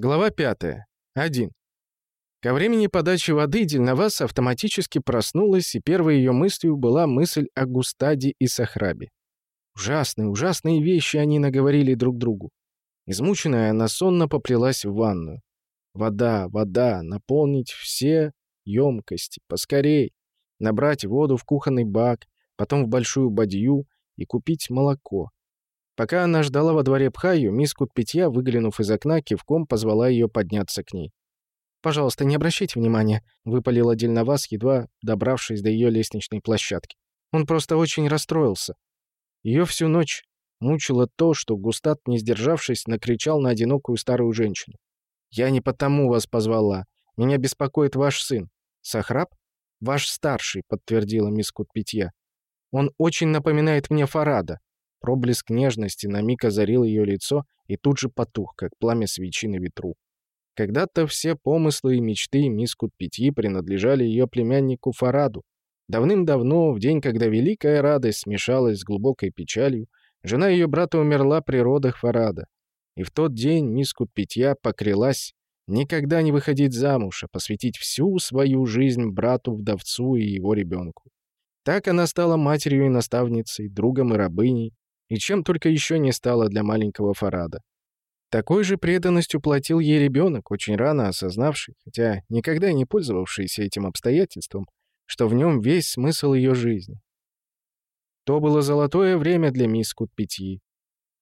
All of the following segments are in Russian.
Глава 5. 1. Ко времени подачи воды Дельновас автоматически проснулась, и первой ее мыслью была мысль о Густаде и Сахрабе. Ужасные, ужасные вещи они наговорили друг другу. Измученная, она сонно поплелась в ванную. Вода, вода, наполнить все емкости, поскорей. Набрать воду в кухонный бак, потом в большую бадью и купить молоко. Пока она ждала во дворе Пхаю, мисс Кутпитья, выглянув из окна, кивком позвала ее подняться к ней. «Пожалуйста, не обращайте внимания», — выпалила Дельновас, едва добравшись до ее лестничной площадки. «Он просто очень расстроился». Ее всю ночь мучило то, что Густат, не сдержавшись, накричал на одинокую старую женщину. «Я не потому вас позвала. Меня беспокоит ваш сын. Сахраб? Ваш старший», — подтвердила мисс Кутпитья. «Он очень напоминает мне Фарада. Проблеск нежности на миг озарил ее лицо и тут же потух, как пламя свечи на ветру. Когда-то все помыслы и мечты мисс Кутпяти принадлежали ее племяннику Фараду. Давным-давно, в день, когда великая радость смешалась с глубокой печалью, жена ее брата умерла при родах Фарада. И в тот день мисс Кутпитья поклялась никогда не выходить замуж, а посвятить всю свою жизнь брату-вдовцу и его ребенку. Так она стала матерью и наставницей, другом и рабыней, и чем только еще не стало для маленького Фарада. Такой же преданностью платил ей ребенок, очень рано осознавший, хотя никогда не пользовавшийся этим обстоятельством, что в нем весь смысл ее жизни. То было золотое время для мисс Кутпяти.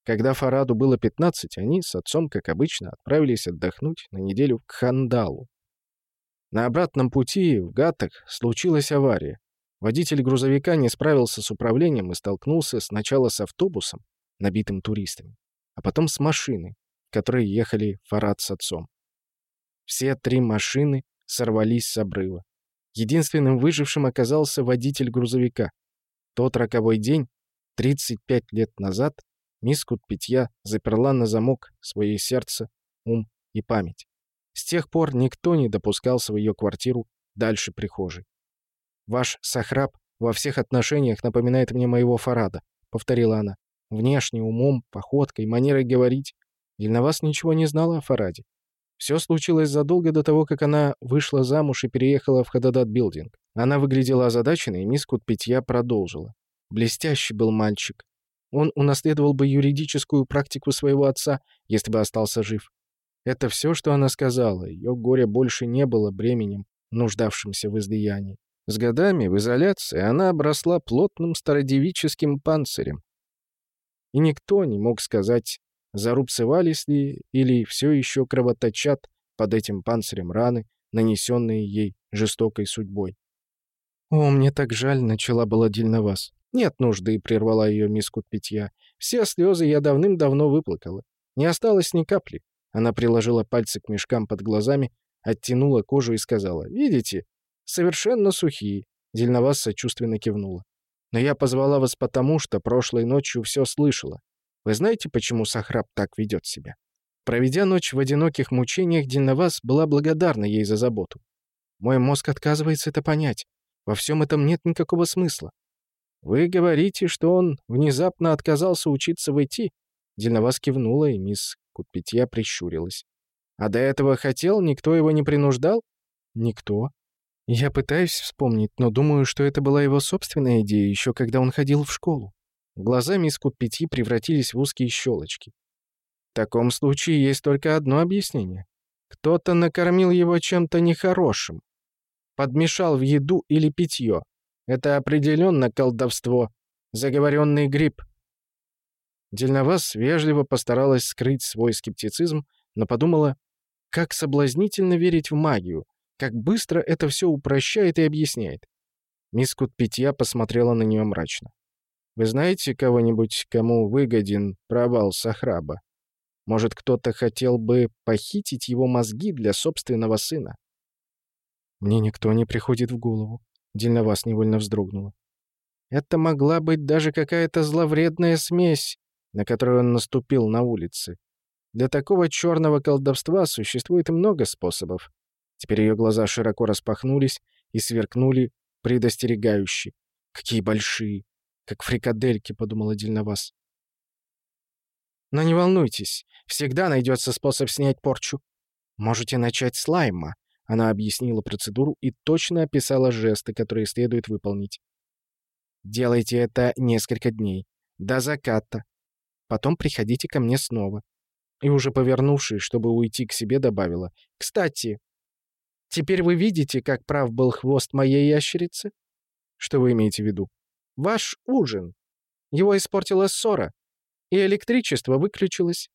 Когда Фараду было 15, они с отцом, как обычно, отправились отдохнуть на неделю к Хандалу. На обратном пути в Гатах случилась авария. Водитель грузовика не справился с управлением и столкнулся сначала с автобусом, набитым туристами, а потом с машиной, в которой ехали Фарад с отцом. Все три машины сорвались с обрыва. Единственным выжившим оказался водитель грузовика. Тот роковой день, 35 лет назад, мисс Кутпитья заперла на замок свое сердце, ум и память. С тех пор никто не допускал свою квартиру дальше прихожей. «Ваш Сахраб во всех отношениях напоминает мне моего Фарада», — повторила она. «Внешне, умом, походкой, манерой говорить. Дельновас ничего не знала о Фараде. Все случилось задолго до того, как она вышла замуж и переехала в Хададат-билдинг. Она выглядела озадаченной, и мисс Кутпитья продолжила. Блестящий был мальчик. Он унаследовал бы юридическую практику своего отца, если бы остался жив. Это все, что она сказала. Ее горе больше не было бременем, нуждавшимся в излиянии. С годами в изоляции она обросла плотным стародевическим панцирем. И никто не мог сказать, зарубцевались ли или все еще кровоточат под этим панцирем раны, нанесенные ей жестокой судьбой. «О, мне так жаль», — начала была Дильновас. «Нет нужды», — прервала ее мисс Кутпитья. «Все слезы я давным-давно выплакала. Не осталось ни капли». Она приложила пальцы к мешкам под глазами, оттянула кожу и сказала, «Видите, «Совершенно сухие», — Дельновас сочувственно кивнула. «Но я позвала вас потому, что прошлой ночью все слышала. Вы знаете, почему Сахраб так ведет себя?» Проведя ночь в одиноких мучениях, Дельновас была благодарна ей за заботу. «Мой мозг отказывается это понять. Во всем этом нет никакого смысла. Вы говорите, что он внезапно отказался учиться в ИТ?» Дельновас кивнула, и мисс Кутпитья прищурилась. «А до этого хотел? Никто его не принуждал?» «Никто», я пытаюсь вспомнить, но думаю, что это была его собственная идея, еще когда он ходил в школу. Глаза мисс Кутпяти превратились в узкие щелочки. В таком случае есть только одно объяснение. Кто-то накормил его чем-то нехорошим. Подмешал в еду или питье. Это определенно колдовство. Заговоренный гриб. Дельновас вежливо постаралась скрыть свой скептицизм, но подумала, как соблазнительно верить в магию, как быстро это все упрощает и объясняет. Мисс Кутпитья посмотрела на нее мрачно. «Вы знаете кого-нибудь, кому выгоден провал Сахраба? Может, кто-то хотел бы похитить его мозги для собственного сына?» «Мне никто не приходит в голову», — Дельновас невольно вздрогнула. «Это могла быть даже какая-то зловредная смесь, на которую он наступил на улице. Для такого черного колдовства существует много способов. Теперь ее глаза широко распахнулись и сверкнули предостерегающе. «Какие большие! Как фрикадельки!» — подумала Дельновас. «Но не волнуйтесь, всегда найдется способ снять порчу. «Можете начать с лайма», — она объяснила процедуру и точно описала жесты, которые следует выполнить. «Делайте это несколько дней, до заката. Потом приходите ко мне снова». И уже повернувшись, чтобы уйти к себе, добавила. «Кстати, теперь вы видите, как прав был хвост моей ящерицы?» «Что вы имеете в виду?» «Ваш ужин. Его испортила ссора, и электричество выключилось.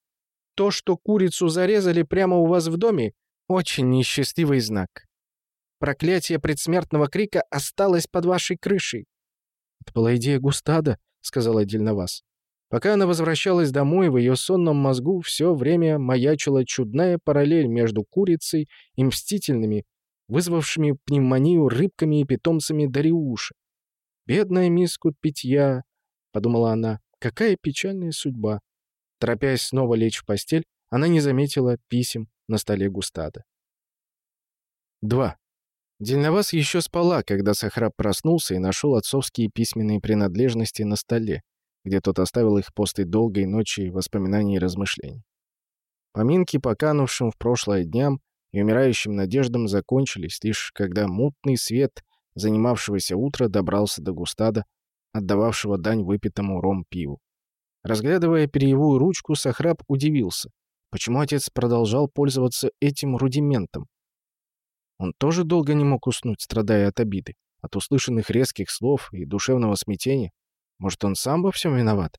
То, что курицу зарезали прямо у вас в доме, очень несчастливый знак. Проклятие предсмертного крика осталось под вашей крышей». «Это была идея Густада», — сказала Дельновас. Пока она возвращалась домой, в ее сонном мозгу все время маячила чудная параллель между курицей и мстительными, вызвавшими пневмонию рыбками и питомцами Дариуша. «Бедная мисс питья», — подумала она, — «какая печальная судьба». Торопясь снова лечь в постель, она не заметила писем на столе Густада. 2. Дельновас еще спала, когда Сахраб проснулся и нашел отцовские письменные принадлежности на столе где тот оставил их после долгой ночи воспоминаний и размышлений. Поминки по канувшим в прошлое дням и умирающим надеждам закончились, лишь когда мутный свет занимавшегося утра добрался до Густада, отдававшего дань выпитому ром-пиву. Разглядывая перьевую ручку, Сахраб удивился, почему отец продолжал пользоваться этим рудиментом. Он тоже долго не мог уснуть, страдая от обиды, от услышанных резких слов и душевного смятения. Может, он сам во всем виноват?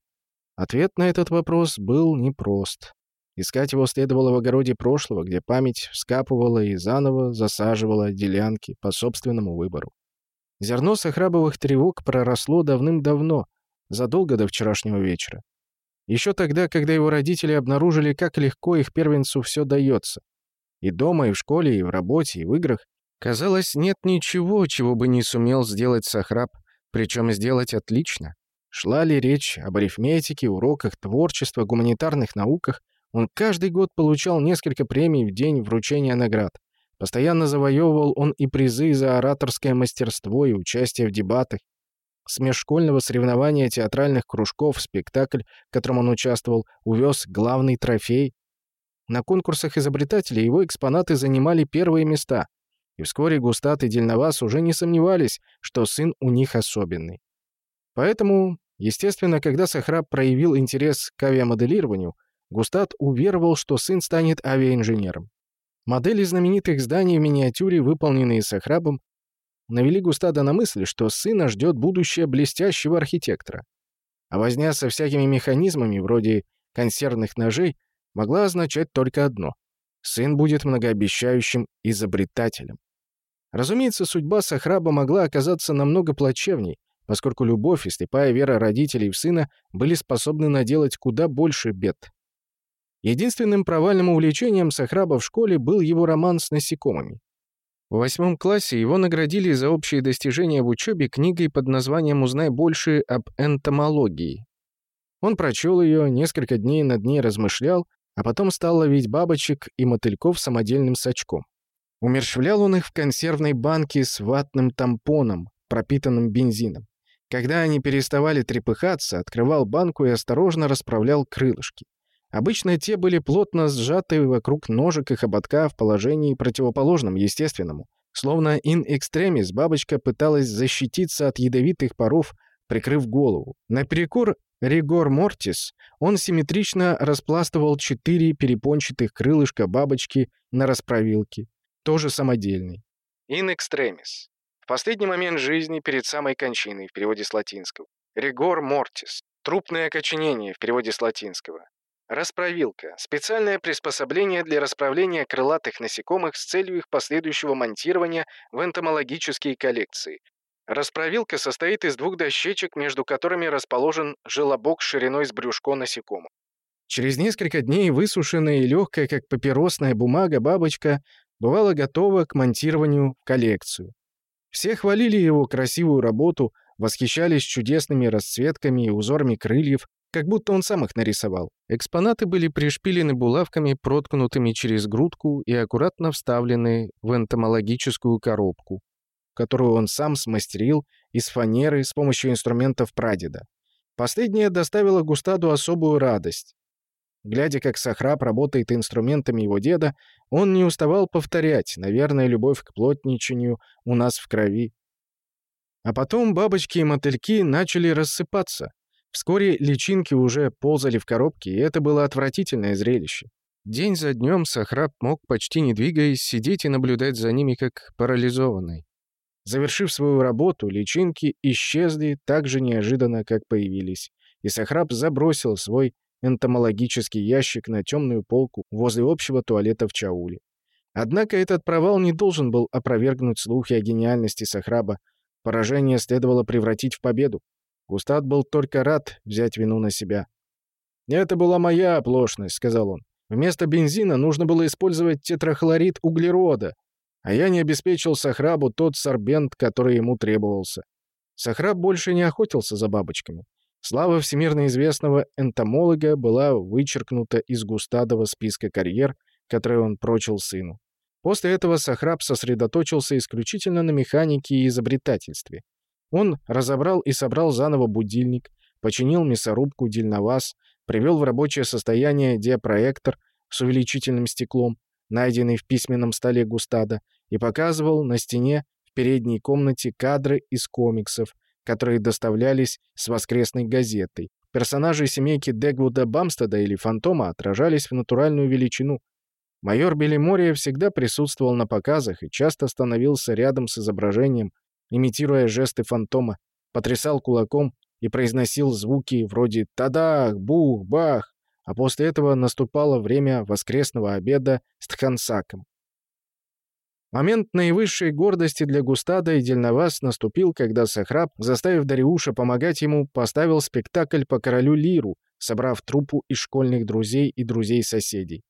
Ответ на этот вопрос был непрост. Искать его следовало в огороде прошлого, где память вскапывала и заново засаживала делянки по собственному выбору. Зерно сахрабовых тревог проросло давным-давно, задолго до вчерашнего вечера. Еще тогда, когда его родители обнаружили, как легко их первенцу все дается. И дома, и в школе, и в работе, и в играх. Казалось, нет ничего, чего бы не сумел сделать Сахраб, причем сделать отлично. Шла ли речь об арифметике, уроках творчества, гуманитарных науках, он каждый год получал несколько премий в день вручения наград. Постоянно завоевывал он и призы за ораторское мастерство и участие в дебатах. С межшкольного соревнования театральных кружков спектакль, в котором он участвовал, увез главный трофей. На конкурсах изобретателей его экспонаты занимали первые места. И вскоре Густат и Дельновас уже не сомневались, что сын у них особенный. Поэтому Естественно, когда Сахраб проявил интерес к авиамоделированию, Густат уверовал, что сын станет авиаинженером. Модели знаменитых зданий в миниатюре, выполненные Сахрабом, навели Густада на мысль, что сына ждет будущее блестящего архитектора. А возня со всякими механизмами, вроде консервных ножей, могла означать только одно — сын будет многообещающим изобретателем. Разумеется, судьба Сахраба могла оказаться намного плачевней, поскольку любовь и слепая вера родителей в сына были способны наделать куда больше бед. Единственным провальным увлечением Сахраба в школе был его роман с насекомыми. В восьмом классе его наградили за общие достижения в учебе книгой под названием «Узнай больше об энтомологии». Он прочел ее, несколько дней над ней размышлял, а потом стал ловить бабочек и мотыльков самодельным сачком. Умерщвлял он их в консервной банке с ватным тампоном, пропитанным бензином. Когда они переставали трепыхаться, открывал банку и осторожно расправлял крылышки. Обычно те были плотно сжаты вокруг ножек и хоботка в положении противоположном естественному. Словно in extremis бабочка пыталась защититься от ядовитых паров, прикрыв голову. Наперекор ригор мортис он симметрично распластывал четыре перепончатых крылышка бабочки на расправилке, тоже самодельный. In extremis последний момент жизни перед самой кончиной в переводе с латинского. Ригор мортис. Трупное окоченение в переводе с латинского. Расправилка. Специальное приспособление для расправления крылатых насекомых с целью их последующего монтирования в энтомологические коллекции. Расправилка состоит из двух дощечек, между которыми расположен желобок шириной с брюшко насекомого. Через несколько дней высушенная и легкая, как папиросная бумага, бабочка бывала готова к монтированию в коллекцию. Все хвалили его красивую работу, восхищались чудесными расцветками и узорами крыльев, как будто он сам их нарисовал. Экспонаты были пришпилены булавками, проткнутыми через грудку и аккуратно вставлены в энтомологическую коробку, которую он сам смастерил из фанеры с помощью инструментов прадеда. Последнее доставило Густаду особую радость. Глядя, как Сахраб работает инструментами его деда, он не уставал повторять, наверное, любовь к плотничанию у нас в крови. А потом бабочки и мотыльки начали рассыпаться. Вскоре личинки уже ползали в коробке, и это было отвратительное зрелище. День за днем Сахраб мог, почти не двигаясь, сидеть и наблюдать за ними, как парализованный. Завершив свою работу, личинки исчезли так же неожиданно, как появились, и Сахраб забросил свой энтомологический ящик на темную полку возле общего туалета в Чауле. Однако этот провал не должен был опровергнуть слухи о гениальности Сахраба. Поражение следовало превратить в победу. Густат был только рад взять вину на себя. «Это была моя оплошность», — сказал он. «Вместо бензина нужно было использовать тетрахлорид углерода, а я не обеспечил Сахрабу тот сорбент, который ему требовался. Сахраб больше не охотился за бабочками. Слава всемирно известного энтомолога была вычеркнута из Густадова списка карьер, который он прочил сыну. После этого Сахраб сосредоточился исключительно на механике и изобретательстве. Он разобрал и собрал заново будильник, починил мясорубку дельноваз, привел в рабочее состояние диапроектор с увеличительным стеклом, найденный в письменном столе Густада, и показывал на стене в передней комнате кадры из комиксов, которые доставлялись с воскресной газетой. Персонажи семейки Дегвуда Бамстеда или Фантома отражались в натуральную величину. Майор Белимория всегда присутствовал на показах и часто становился рядом с изображением, имитируя жесты Фантома, потрясал кулаком и произносил звуки вроде «тадах», «бух», «бах», а после этого наступало время воскресного обеда с Тхансаком. Момент наивысшей гордости для Густада и Дельновас наступил, когда Сахраб, заставив Дариуша помогать ему, поставил спектакль по королю Лиру, собрав труппу из школьных друзей и друзей-соседей.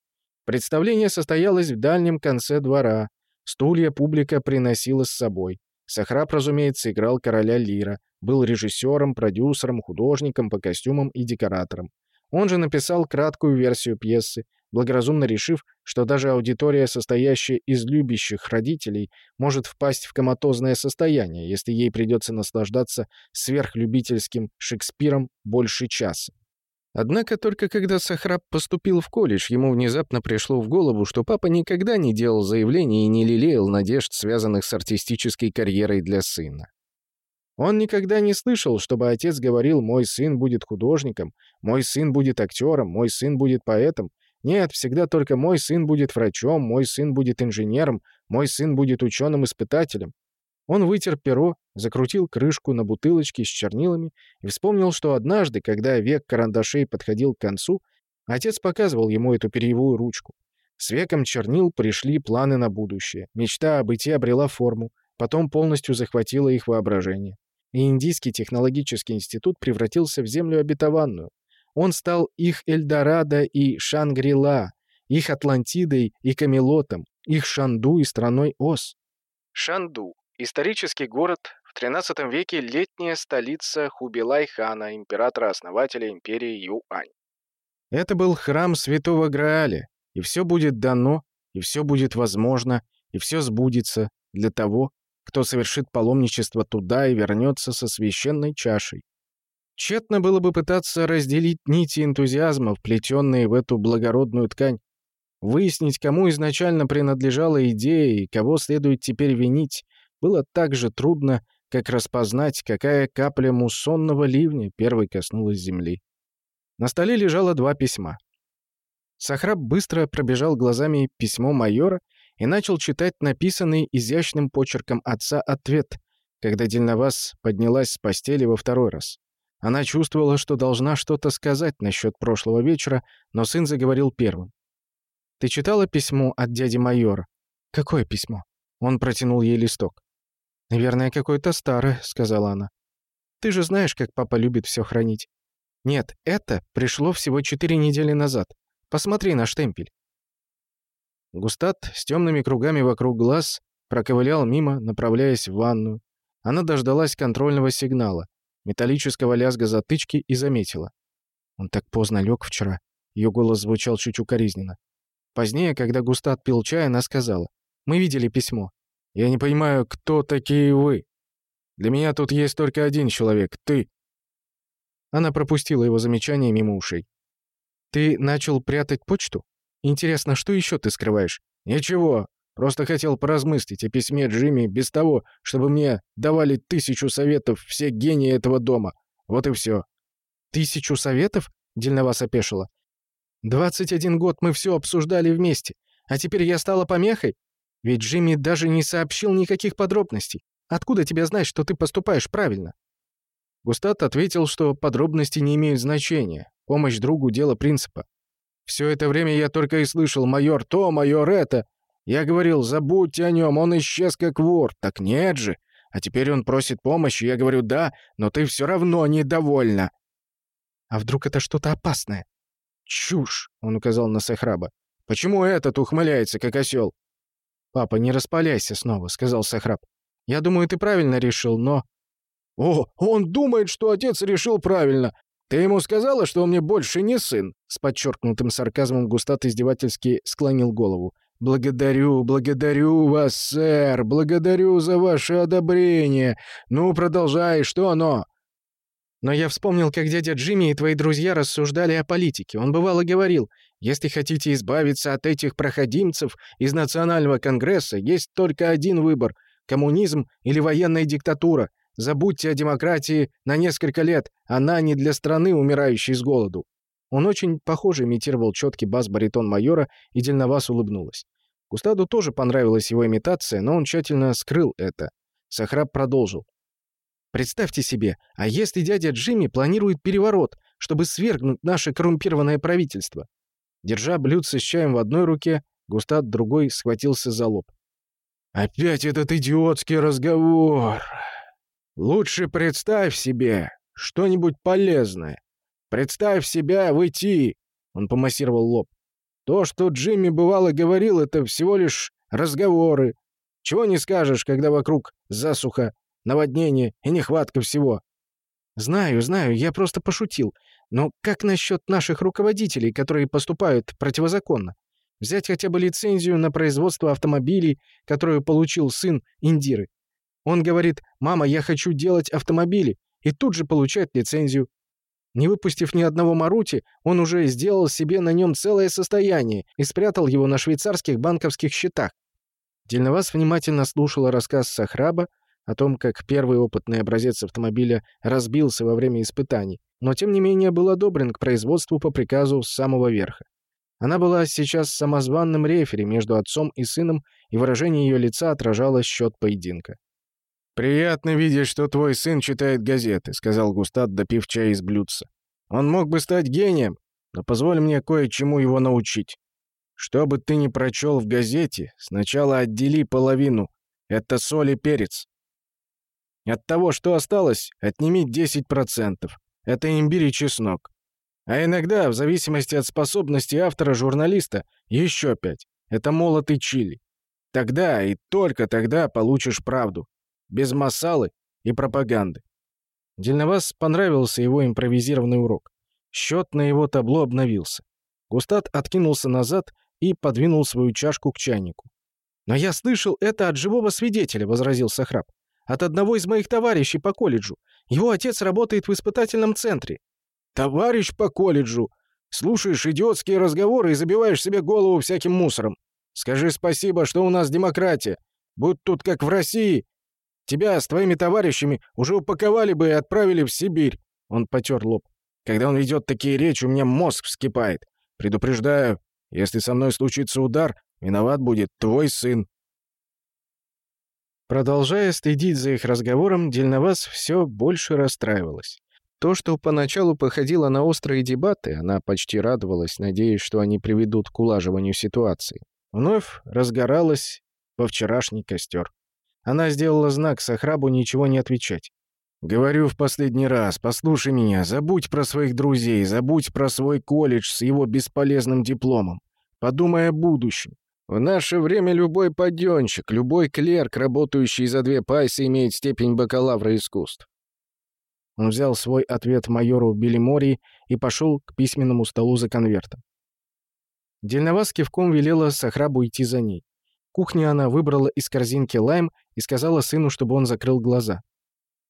Представление состоялось в дальнем конце двора. Стулья публика приносила с собой. Сахраб, разумеется, играл короля Лира, был режиссером, продюсером, художником по костюмам и декоратором. Он же написал краткую версию пьесы, благоразумно решив, что даже аудитория, состоящая из любящих родителей, может впасть в коматозное состояние, если ей придется наслаждаться сверхлюбительским Шекспиром больше часа. Однако только когда Сахраб поступил в колледж, ему внезапно пришло в голову, что папа никогда не делал заявлений и не лелеял надежд, связанных с артистической карьерой для сына. Он никогда не слышал, чтобы отец говорил «мой сын будет художником», «мой сын будет актером», «мой сын будет поэтом», нет, всегда только мой сын будет врачом, мой сын будет инженером, мой сын будет ученым-испытателем. Он вытер перо, закрутил крышку на бутылочке с чернилами и вспомнил, что однажды, когда век карандашей подходил к концу, отец показывал ему эту перьевую ручку. С веком чернил пришли планы на будущее. Мечта о бытии обрела форму, потом полностью захватила их воображение. И Индийский технологический институт превратился в землю обетованную. Он стал их Эльдорадо и Шангрила, их Атлантидой и Камелотом, их Шанду и страной Оз. Шанду – исторический город, в XIII веке летняя столица Хубилай-хана, императора-основателя империи Юань. Это был храм святого Грааля, и все будет дано, и все будет возможно, и все сбудется для того, кто совершит паломничество туда и вернется со священной чашей. Тщетно было бы пытаться разделить нити энтузиазма, вплетенные в эту благородную ткань. Выяснить, кому изначально принадлежала идея и кого следует теперь винить, было так же трудно, как распознать, какая капля муссонного ливня первой коснулась земли. На столе лежало два письма. Сахраб быстро пробежал глазами письмо майора и начал читать написанный изящным почерком отца ответ, когда Дельновас поднялась с постели во второй раз. Она чувствовала, что должна что-то сказать насчет прошлого вечера, но сын заговорил первым. «Ты читала письмо от дяди майора?» «Какое письмо?» Он протянул ей листок. «Наверное, какое-то старое», — сказала она. «Ты же знаешь, как папа любит все хранить». «Нет, это пришло всего четыре недели назад. Посмотри на штемпель». Густат с темными кругами вокруг глаз проковылял мимо, направляясь в ванную. Она дождалась контрольного сигнала металлического лязга затычки и заметила. Он так поздно лег вчера. Ее голос звучал чуть укоризненно. Позднее, когда Густат пил чай, она сказала. «Мы видели письмо. Я не понимаю, кто такие вы. Для меня тут есть только один человек — ты». Она пропустила его замечание мимо ушей. «Ты начал прятать почту? Интересно, что еще ты скрываешь?» «Ничего. Просто хотел поразмыслить о письме Джимми без того, чтобы мне давали тысячу советов все гении этого дома. Вот и все». «Тысячу советов?» — Дельновас опешила. «Двадцать один год мы все обсуждали вместе, а теперь я стала помехой? Ведь Джимми даже не сообщил никаких подробностей. Откуда тебе знать, что ты поступаешь правильно?» Густат ответил, что подробности не имеют значения. Помощь другу — дело принципа. Все это время я только и слышал «майор то, майор это». Я говорил «забудьте о нем, он исчез как вор». Так нет же. А теперь он просит помощи, я говорю «да», но ты все равно недовольна. А вдруг это что-то опасное? «Чушь!» — он указал на Сахраба. «Почему этот ухмыляется, как осел?» «Папа, не распаляйся снова», — сказал Сахраб. «Я думаю, ты правильно решил, но...» «О, он думает, что отец решил правильно. Ты ему сказала, что он мне больше не сын?» С подчеркнутым сарказмом Густат издевательски склонил голову. «Благодарю, благодарю вас, сэр, благодарю за ваше одобрение. Ну, продолжай, что оно?» Но я вспомнил, как дядя Джимми и твои друзья рассуждали о политике. Он бывало говорил, если хотите избавиться от этих проходимцев из Национального конгресса, есть только один выбор — коммунизм или военная диктатура. Забудьте о демократии на несколько лет, она не для страны, умирающей с голоду». Он очень похоже имитировал четкий бас-баритон майора, и Дельновас улыбнулась. Густаду тоже понравилась его имитация, но он тщательно скрыл это. Сахраб продолжил. Представьте себе, а если дядя Джимми планирует переворот, чтобы свергнуть наше коррумпированное правительство? Держа блюдце с чаем в одной руке, Густат другой схватился за лоб. «Опять этот идиотский разговор. Лучше представь себе что-нибудь полезное. Представь себя в ИТ!» Он помассировал лоб. «То, что Джимми бывало говорил, это всего лишь разговоры. Чего не скажешь, когда вокруг засуха наводнение и нехватка всего». «Знаю, знаю, я просто пошутил. Но как насчет наших руководителей, которые поступают противозаконно? Взять хотя бы лицензию на производство автомобилей, которую получил сын Индиры. Он говорит, «Мама, я хочу делать автомобили», и тут же получает лицензию. Не выпустив ни одного Марути, он уже сделал себе на нем целое состояние и спрятал его на швейцарских банковских счетах. Дельновас внимательно слушала рассказ Сахраба, о том, как первый опытный образец автомобиля разбился во время испытаний, но тем не менее был одобрен к производству по приказу с самого верха. Она была сейчас самозванным рефери между отцом и сыном, и выражение ее лица отражало счет поединка. «Приятно видеть, что твой сын читает газеты», — сказал Густат, допив чай из блюдца. «Он мог бы стать гением, но позволь мне кое-чему его научить. Что бы ты ни прочел в газете, сначала отдели половину. Это соль и перец. От того, что осталось, отними 10%. Это имбирь и чеснок. А иногда, в зависимости от способности автора-журналиста, еще 5. Это молотый чили. Тогда и только тогда получишь правду. Без масалы и пропаганды. Дельновас понравился его импровизированный урок. Счет на его табло обновился. Густат откинулся назад и подвинул свою чашку к чайнику. «Но я слышал это от живого свидетеля», — возразил Сахраб. От одного из моих товарищей по колледжу. Его отец работает в испытательном центре». «Товарищ по колледжу! Слушаешь идиотские разговоры и забиваешь себе голову всяким мусором. Скажи спасибо, что у нас демократия. Будь тут как в России. Тебя с твоими товарищами уже упаковали бы и отправили в Сибирь». Он потер лоб. «Когда он ведет такие речи, у меня мозг вскипает. Предупреждаю, если со мной случится удар, виноват будет твой сын». Продолжая стыдить за их разговором, Дельновас все больше расстраивалась. То, что поначалу походило на острые дебаты, она почти радовалась, надеясь, что они приведут к улаживанию ситуации. Вновь разгоралась во вчерашний костер. Она сделала знак Сахрабу ничего не отвечать. «Говорю в последний раз, послушай меня, забудь про своих друзей, забудь про свой колледж с его бесполезным дипломом. Подумай о будущем. В наше время любой паденщик, любой клерк, работающий за две пайсы, имеет степень бакалавра искусств. Он взял свой ответ майору Белимори и пошел к письменному столу за конвертом. Дельновас кивком велела Сахрабу идти за ней. Кухню она выбрала из корзинки лайм и сказала сыну, чтобы он закрыл глаза.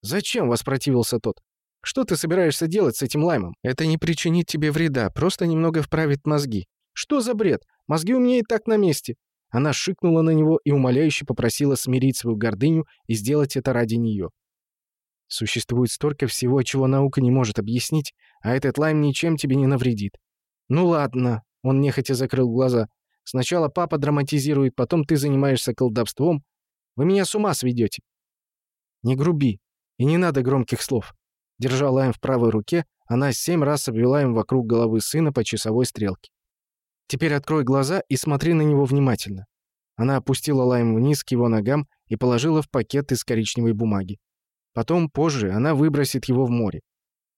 «Зачем?» — воспротивился тот. Что ты собираешься делать с этим лаймом? Это не причинит тебе вреда, просто немного вправит мозги. Что за бред? Мозги у меня и так на месте. Она шикнула на него и умоляюще попросила смирить свою гордыню и сделать это ради нее. Существует столько всего, чего наука не может объяснить, а этот лайм ничем тебе не навредит. Ну ладно, он нехотя закрыл глаза. Сначала папа драматизирует, потом ты занимаешься колдовством. Вы меня с ума сведете. Не груби. И не надо громких слов. Держа лайм в правой руке, она семь раз обвела им вокруг головы сына по часовой стрелке. «Теперь открой глаза и смотри на него внимательно». Она опустила лайм вниз к его ногам и положила в пакет из коричневой бумаги. Потом, позже, она выбросит его в море.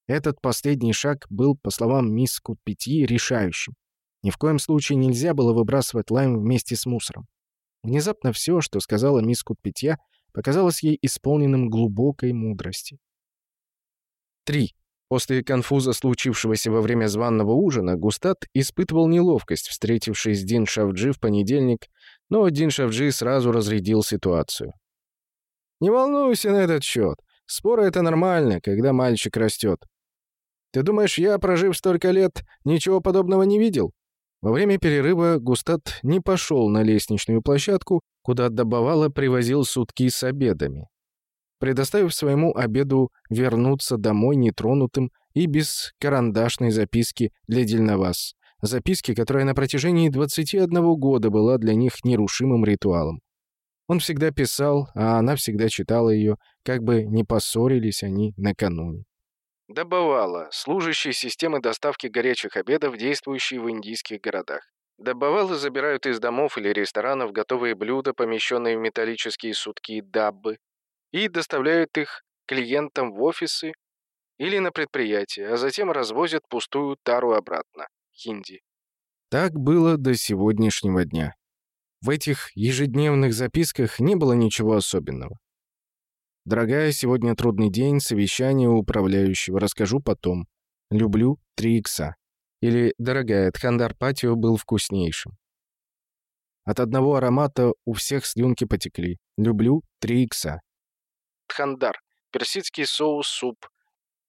Этот последний шаг был, по словам мисс Кутпяти, решающим. Ни в коем случае нельзя было выбрасывать лайм вместе с мусором. Внезапно все, что сказала мисс Кутпетья, показалось ей исполненным глубокой мудрости. 3. После конфуза, случившегося во время званного ужина, Густат испытывал неловкость, встретившись Дин Шавджи в понедельник, но Дин Шавджи сразу разрядил ситуацию. «Не волнуйся на этот счет. Споры — это нормально, когда мальчик растет. Ты думаешь, я, прожив столько лет, ничего подобного не видел? Во время перерыва Густат не пошел на лестничную площадку, куда Добовало привозил сутки с обедами. Предоставив своему обеду вернуться домой нетронутым и без карандашной записки для Дельновас. Записки, которая на протяжении 21 года была для них нерушимым ритуалом. Он всегда писал, а она всегда читала ее, как бы не поссорились они накануне. Добывала. Служащие системы доставки горячих обедов, действующие в индийских городах. Добывалы забирают из домов или ресторанов готовые блюда, помещенные в металлические сутки даббы, и доставляют их клиентам в офисы или на предприятия, а затем развозят пустую тару обратно. Хинди. Так было до сегодняшнего дня. В этих ежедневных записках не было ничего особенного. Дорогая, сегодня трудный день, совещание у управляющего, расскажу потом. Люблю 3 икса. Или, дорогая, Тхандар Патио был вкуснейшим. От одного аромата у всех слюнки потекли. Люблю 3 икса. Тхандар. Персидский соус-суп.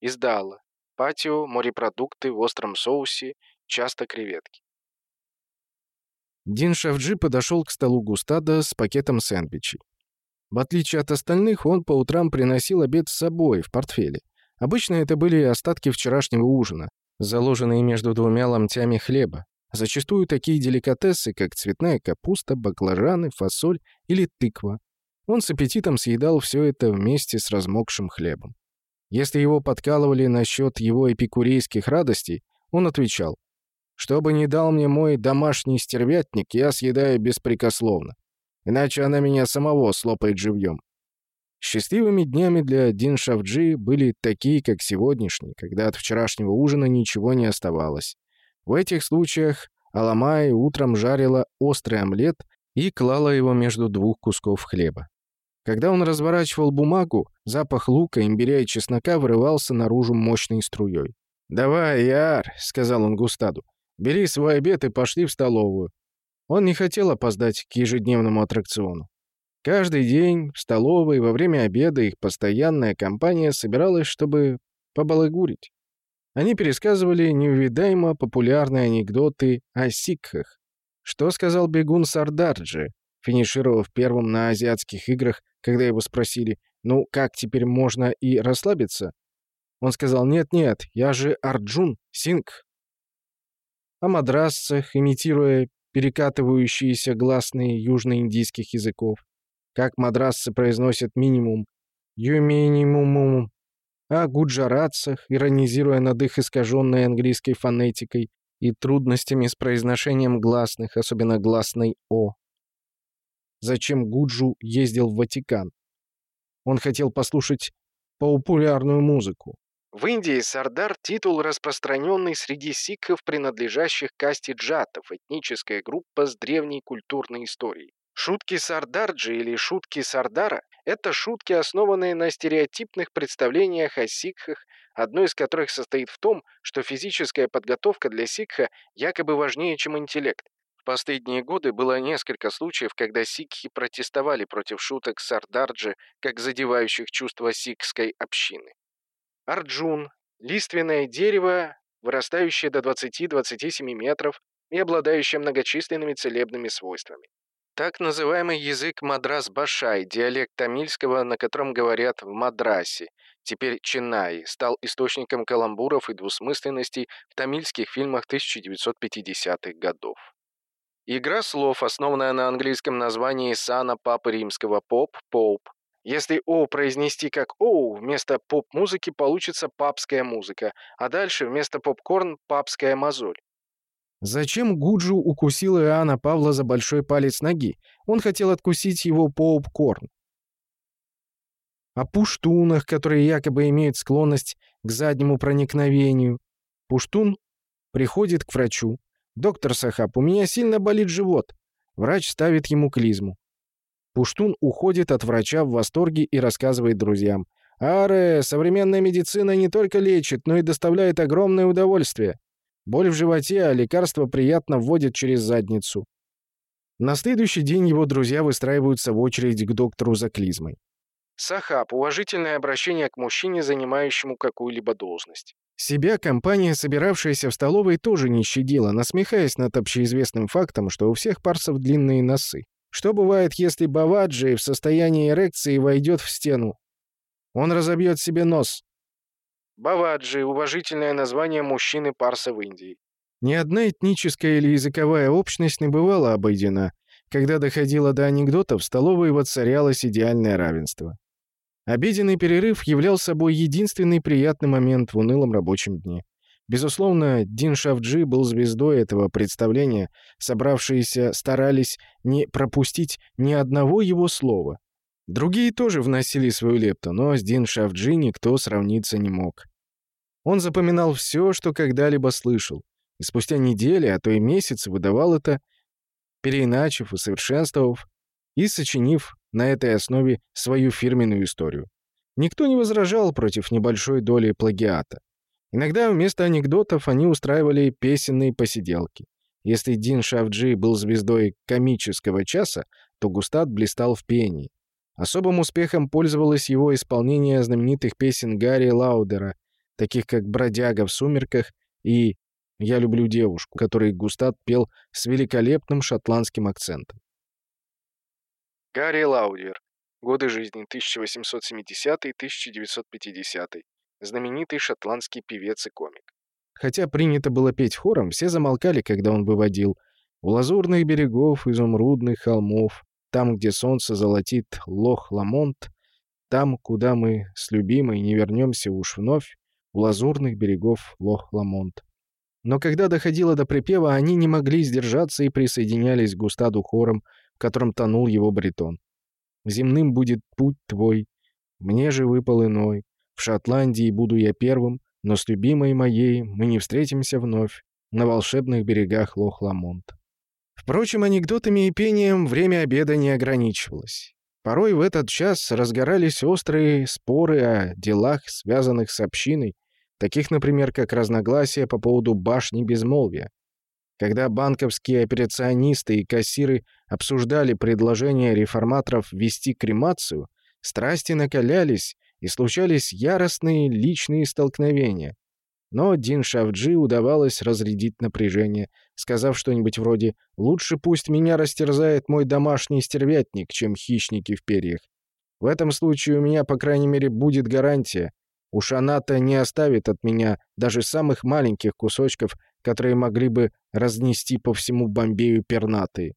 Из дала. Патио, морепродукты в остром соусе, часто креветки. Дин Шавджи подошел к столу Густада с пакетом сэндвичей. В отличие от остальных, он по утрам приносил обед с собой, в портфеле. Обычно это были остатки вчерашнего ужина, заложенные между двумя ломтями хлеба. Зачастую такие деликатесы, как цветная капуста, баклажаны, фасоль или тыква. Он с аппетитом съедал все это вместе с размокшим хлебом. Если его подкалывали насчет его эпикурейских радостей, он отвечал, «Что бы ни дал мне мой домашний стервятник, я съедаю беспрекословно иначе она меня самого слопает живьем. Счастливыми днями для Дин Шавджи были такие, как сегодняшний, когда от вчерашнего ужина ничего не оставалось. В этих случаях Аламай утром жарила острый омлет и клала его между двух кусков хлеба. Когда он разворачивал бумагу, запах лука, имбиря и чеснока вырывался наружу мощной струей. «Давай, Яр», — сказал он Густаду, — «бери свой обед и пошли в столовую. Он не хотел опоздать к ежедневному аттракциону. Каждый день в столовой во время обеда их постоянная компания собиралась, чтобы побалагурить. Они пересказывали неувидаемо популярные анекдоты о сикхах. Что сказал бегун Сардарджи, финишировав первым на азиатских играх, когда его спросили, «Ну, как теперь можно и расслабиться?» Он сказал, «Нет-нет, я же Арджун, Сингх». О мадрасцах, имитируя перекатывающиеся гласные южноиндийских языков. Как мадрасцы произносят минимум «юминимумум», о гуджаратцах, иронизируя над их искаженной английской фонетикой и трудностями с произношением гласных, особенно гласной «о». Зачем Гуджу ездил в Ватикан? Он хотел послушать популярную музыку. В Индии сардар – титул, распространенный среди сикхов, принадлежащих касте джатов, этническая группа с древней культурной историей. Шутки сардарджи или шутки сардара – это шутки, основанные на стереотипных представлениях о сикхах, одно из которых состоит в том, что физическая подготовка для сикха якобы важнее, чем интеллект. В последние годы было несколько случаев, когда сикхи протестовали против шуток сардарджи, как задевающих чувства сикхской общины. Арджун – лиственное дерево, вырастающее до 20-27 метров и обладающее многочисленными целебными свойствами. Так называемый язык мадрас-башай, диалект тамильского, на котором говорят в Мадрасе, теперь Ченнаи, стал источником каламбуров и двусмысленностей в тамильских фильмах 1950-х годов. Игра слов, основанная на английском названии сана Папы Римского «поп», «поуп». Если «о» произнести как «оу», вместо поп-музыки получится папская музыка, а дальше вместо попкорн – папская мозоль. Зачем Гуджу укусил Иоанна Павла за большой палец ноги? Он хотел откусить его поуп-корн. О пуштунах, которые якобы имеют склонность к заднему проникновению. Пуштун приходит к врачу. «Доктор Сахаб, у меня сильно болит живот». Врач ставит ему клизму. Пуштун уходит от врача в восторге и рассказывает друзьям. «Аре, современная медицина не только лечит, но и доставляет огромное удовольствие. Боль в животе, а лекарство приятно вводят через задницу. На следующий день его друзья выстраиваются в очередь к доктору за клизмой. Сахаб – уважительное обращение к мужчине, занимающему какую-либо должность. Себя компания, собиравшаяся в столовой, тоже не щадила, насмехаясь над общеизвестным фактом, что у всех парсов длинные носы. Что бывает, если Баваджи в состоянии эрекции войдет в стену? Он разобьет себе нос. Баваджи – уважительное название мужчины Парса в Индии. Ни одна этническая или языковая общность не бывала обойдена. Когда доходило до анекдотов, в столовой воцарялось идеальное равенство. Обеденный перерыв являл собой единственный приятный момент в унылом рабочем дне. Безусловно, Дин Шавджи был звездой этого представления, собравшиеся старались не пропустить ни одного его слова. Другие тоже вносили свою лепту, но с Дин Шавджи никто сравниться не мог. Он запоминал все, что когда-либо слышал, и спустя недели, а то и месяцы выдавал это, переиначив, усовершенствовав и сочинив на этой основе свою фирменную историю. Никто не возражал против небольшой доли плагиата. Иногда вместо анекдотов они устраивали песенные посиделки. Если Дин Шавджи был звездой комического часа, то Густат блистал в пении. Особым успехом пользовалось его исполнение знаменитых песен Гарри Лаудера, таких как «Бродяга в сумерках» и «Я люблю девушку», которые Густат пел с великолепным шотландским акцентом. Гарри Лаудер. Годы жизни 1870-1950. Знаменитый шотландский певец и комик. Хотя принято было петь хором, все замолкали, когда он выводил «У лазурных берегов изумрудных холмов, там, где солнце золотит Лох-Ламонт, там, куда мы с любимой не вернемся уж вновь, у лазурных берегов Лох-Ламонт. Но когда доходило до припева, они не могли сдержаться и присоединялись к Густаду хором, в котором тонул его баритон. «Земным будет путь твой, мне же выпал иной, в Шотландии буду я первым, но с любимой моей мы не встретимся вновь на волшебных берегах Лох-Ламонт». Впрочем, анекдотами и пением время обеда не ограничивалось. Порой в этот час разгорались острые споры о делах, связанных с общиной, таких, например, как разногласия по поводу башни безмолвия. Когда банковские операционисты и кассиры обсуждали предложение реформаторов ввести кремацию, страсти накалялись и случались яростные личные столкновения. Но Дин Шавджи удавалось разрядить напряжение, сказав что-нибудь вроде «Лучше пусть меня растерзает мой домашний стервятник, чем хищники в перьях. В этом случае у меня, по крайней мере, будет гарантия. Уж она-то не оставит от меня даже самых маленьких кусочков, которые могли бы разнести по всему Бомбею пернатые».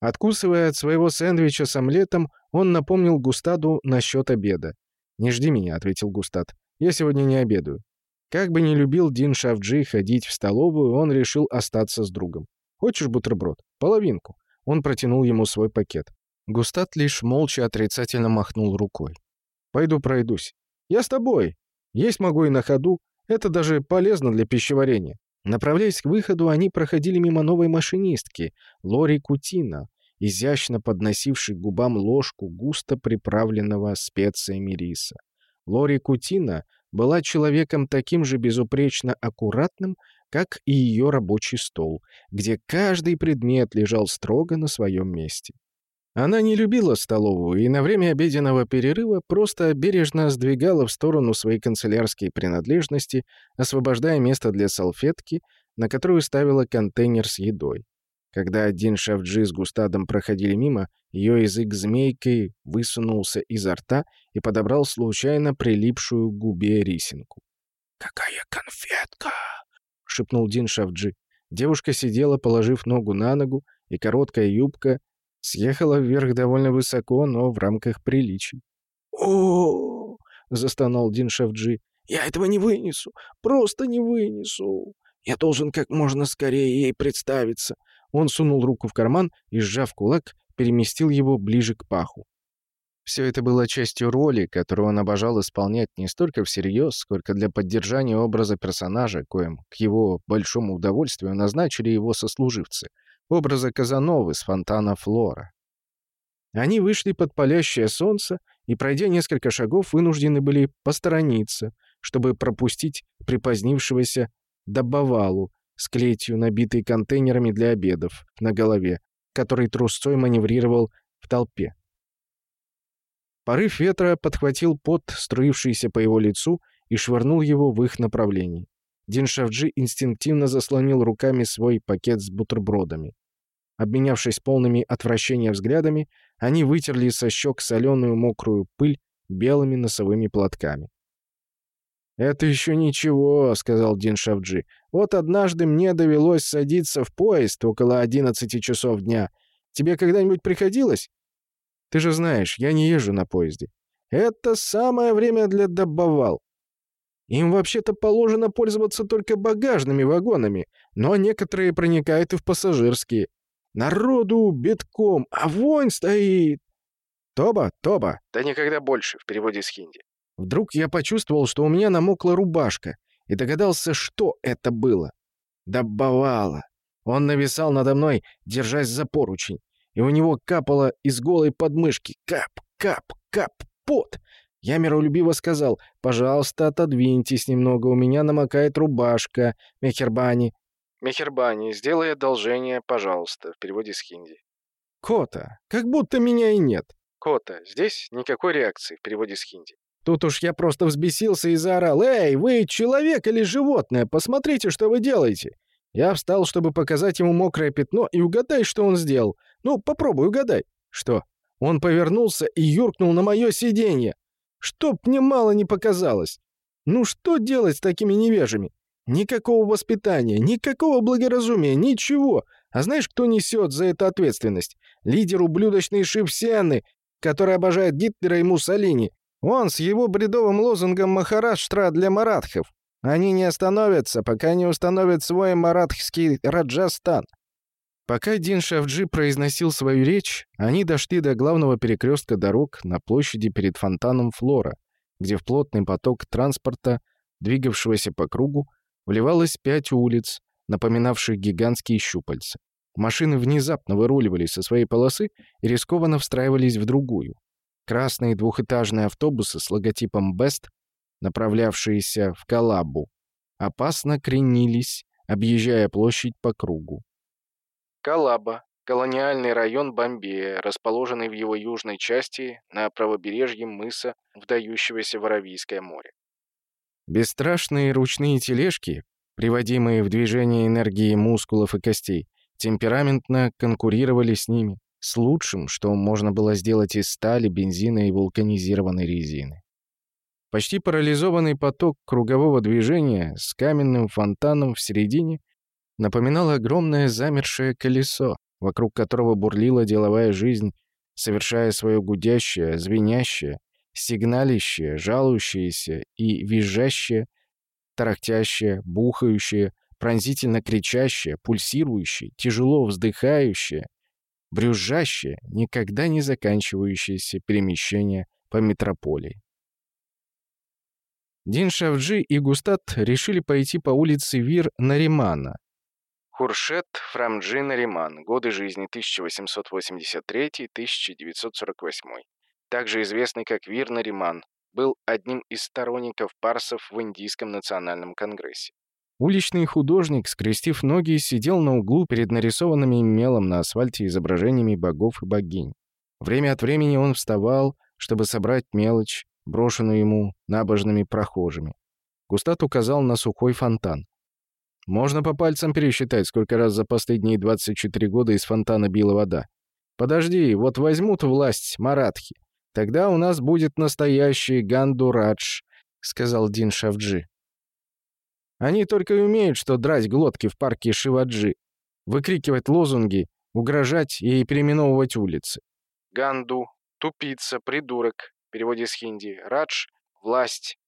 Откусывая от своего сэндвича с омлетом, он напомнил Густаду насчет обеда. «Не жди меня», — ответил Густад. «Я сегодня не обедаю. Как бы не любил Дин Шавджи ходить в столовую, он решил остаться с другом. «Хочешь бутерброд? Половинку». Он протянул ему свой пакет. Густат лишь молча отрицательно махнул рукой. «Пойду пройдусь». «Я с тобой. Есть могу и на ходу. Это даже полезно для пищеварения». Направляясь к выходу, они проходили мимо новой машинистки, Лори Кутина, изящно подносившей к губам ложку густо приправленного специями риса. Лори Кутина была человеком таким же безупречно аккуратным, как и ее рабочий стол, где каждый предмет лежал строго на своем месте. Она не любила столовую и на время обеденного перерыва просто бережно сдвигала в сторону свои канцелярские принадлежности, освобождая место для салфетки, на которую ставила контейнер с едой. Когда один шавджи с Густадом проходили мимо, ее язык змейкой высунулся изо рта и подобрал случайно прилипшую к губе рисинку. «Какая конфетка!» — шепнул Дин Шавджи. Девушка сидела, положив ногу на ногу, и короткая юбка Съехала вверх довольно высоко, но в рамках приличий. о застонал Дин Шавджи. «Я этого не вынесу! Просто не вынесу! Я должен как можно скорее ей представиться!» Он сунул руку в карман и, сжав кулак, переместил его ближе к паху. Все это было частью роли, которую он обожал исполнять не столько всерьез, сколько для поддержания образа персонажа, коим, к его большому удовольствию, назначили его сослуживцы — образа Казановы с фонтана Флора. Они вышли под палящее солнце и, пройдя несколько шагов, вынуждены были посторониться, чтобы пропустить припозднившегося Добовалу с клетью, набитой контейнерами для обедов, на голове, который трусцой маневрировал в толпе. Порыв ветра подхватил пот, струившийся по его лицу, и швырнул его в их направлении. Дин Шавджи инстинктивно заслонил руками свой пакет с бутербродами. Обменявшись полными отвращения взглядами, они вытерли со щек соленую мокрую пыль белыми носовыми платками. «Это еще ничего», — сказал Дин Шавджи. «Вот однажды мне довелось садиться в поезд около одиннадцати часов дня. Тебе когда-нибудь приходилось? Ты же знаешь, я не езжу на поезде. Это самое время для добавал. Им вообще-то положено пользоваться только багажными вагонами, но некоторые проникают и в пассажирские. Народу битком, а вонь стоит. Тоба, Тоба, да никогда больше, в переводе с хинди. Вдруг я почувствовал, что у меня намокла рубашка, и догадался, что это было. Да бывало. Он нависал надо мной, держась за поручень, и у него капало из голой подмышки. Кап, кап, кап, пот. Я миролюбиво сказал, «Пожалуйста, отодвиньтесь немного, у меня намокает рубашка, Мехербани». «Мехербани, сделай одолжение, пожалуйста», в переводе с хинди. «Кота, как будто меня и нет». «Кота, здесь никакой реакции», в переводе с хинди. Тут уж я просто взбесился и заорал, «Эй, вы человек или животное? Посмотрите, что вы делаете!» Я встал, чтобы показать ему мокрое пятно, и угадай, что он сделал. Ну, попробуй угадай. Что? Он повернулся и юркнул на мое сиденье. Чтоб мне мало не показалось. Ну что делать с такими невежами? Никакого воспитания, никакого благоразумия, ничего. А знаешь, кто несет за это ответственность? Лидер ублюдочной Шивсианы, который обожает Гитлера и Муссолини. Он с его бредовым лозунгом «Махараштра для маратхов». Они не остановятся, пока не установят свой маратхский Раджастан. Пока Дин Шавджи произносил свою речь, они дошли до главного перекрестка дорог на площади перед фонтаном Флора, где в плотный поток транспорта, двигавшегося по кругу, вливалось пять улиц, напоминавших гигантские щупальца. Машины внезапно выруливали со своей полосы и рискованно встраивались в другую. Красные двухэтажные автобусы с логотипом «Бест», направлявшиеся в Калабу, опасно кренились, объезжая площадь по кругу. Калаба – колониальный район Бомбея, расположенный в его южной части на правобережье мыса, вдающегося в Аравийское море. Бесстрашные ручные тележки, приводимые в движение энергией мускулов и костей, темпераментно конкурировали с ними, с лучшим, что можно было сделать из стали, бензина и вулканизированной резины. Почти парализованный поток кругового движения с каменным фонтаном в середине напоминал огромное замершее колесо, вокруг которого бурлила деловая жизнь, совершая свое гудящее, звенящее, сигналищее, жалующееся и визжащее, тарахтящее, бухающее, пронзительно кричащее, пульсирующее, тяжело вздыхающее, брюзжащее, никогда не заканчивающееся перемещение по метрополии. Дин Шавджи и Густат решили пойти по улице Вир-Наримана, Хуршет Фрамджи Нариман. Годы жизни 1883-1948. Также известный как Вир Нариман, был одним из сторонников парсов в Индийском национальном конгрессе. Уличный художник, скрестив ноги, сидел на углу перед нарисованными мелом на асфальте изображениями богов и богинь. Время от времени он вставал, чтобы собрать мелочь, брошенную ему набожными прохожими. Густат указал на сухой фонтан. Можно по пальцам пересчитать, сколько раз за последние 24 года из фонтана била вода. Подожди, вот возьмут власть маратхи. Тогда у нас будет настоящий Гандурадж, сказал Дин Шавджи. Они только и умеют, что драть глотки в парке Шиваджи, выкрикивать лозунги, угрожать и переименовывать улицы. Ганду, тупица, придурок, в переводе с хинди, Радж, власть.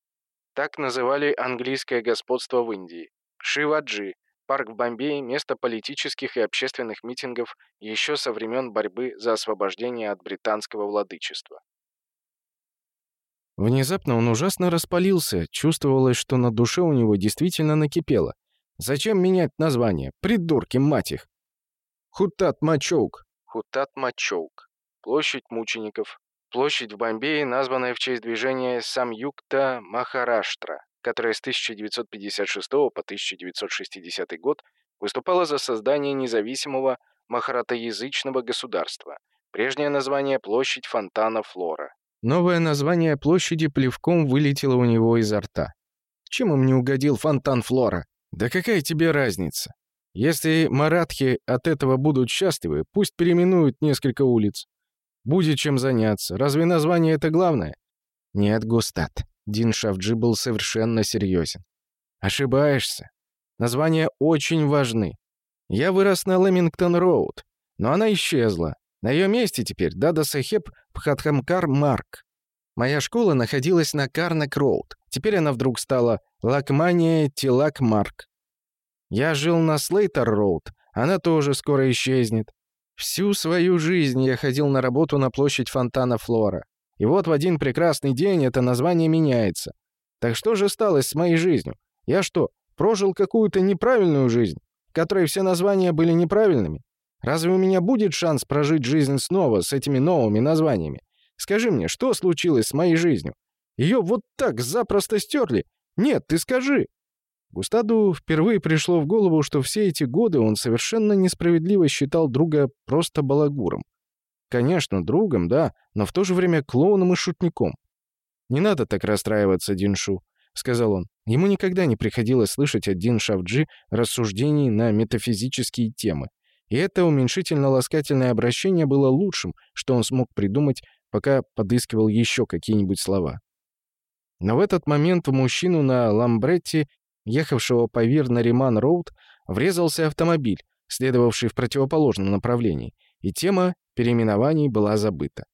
Так называли английское господство в Индии. Шиваджи, парк в Бомбее, место политических и общественных митингов еще со времен борьбы за освобождение от британского владычества. Внезапно он ужасно распалился, чувствовалось, что на душе у него действительно накипело. Зачем менять название? Придурки, мать их! Хутат-Мачоук. Хутат-Мачоук. Площадь мучеников. Площадь в Бомбее, названная в честь движения Самюкта Махараштра, которое с 1956 по 1960 год выступала за создание независимого махаратоязычного государства. Прежнее название – площадь фонтана Флора. Новое название площади плевком вылетело у него изо рта. Чем им не угодил фонтан Флора? Да какая тебе разница? Если маратхи от этого будут счастливы, пусть переименуют несколько улиц. Будет чем заняться. Разве название это главное? Нет, Густат. Дин Шавджи был совершенно серьезен. Ошибаешься. Названия очень важны. Я вырос на Лемингтон-Роуд, но она исчезла. На ее месте теперь Дада Сахеб Пхатхамкар Марк. Моя школа находилась на Карнак-Роуд. Теперь она вдруг стала Лакмания Тилак Марк. Я жил на Слейтер-Роуд. Она тоже скоро исчезнет. Всю свою жизнь я ходил на работу на площадь фонтана Флора. И вот в один прекрасный день это название меняется. Так что же стало с моей жизнью? Я что, прожил какую-то неправильную жизнь, в которой все названия были неправильными? Разве у меня будет шанс прожить жизнь снова с этими новыми названиями? Скажи мне, что случилось с моей жизнью? Ее вот так запросто стерли? Нет, ты скажи!» Густаду впервые пришло в голову, что все эти годы он совершенно несправедливо считал друга просто балагуром. Конечно, другом, да, но в то же время клоуном и шутником. «Не надо так расстраиваться, Диншу», — сказал он. Ему никогда не приходилось слышать от Дин Шавджи рассуждений на метафизические темы. И это уменьшительно-ласкательное обращение было лучшим, что он смог придумать, пока подыскивал еще какие-нибудь слова. Но в этот момент в мужчину на ламбретте, ехавшего по Вир на Риман-Роуд, врезался автомобиль, следовавший в противоположном направлении, и тема переименований была забыта.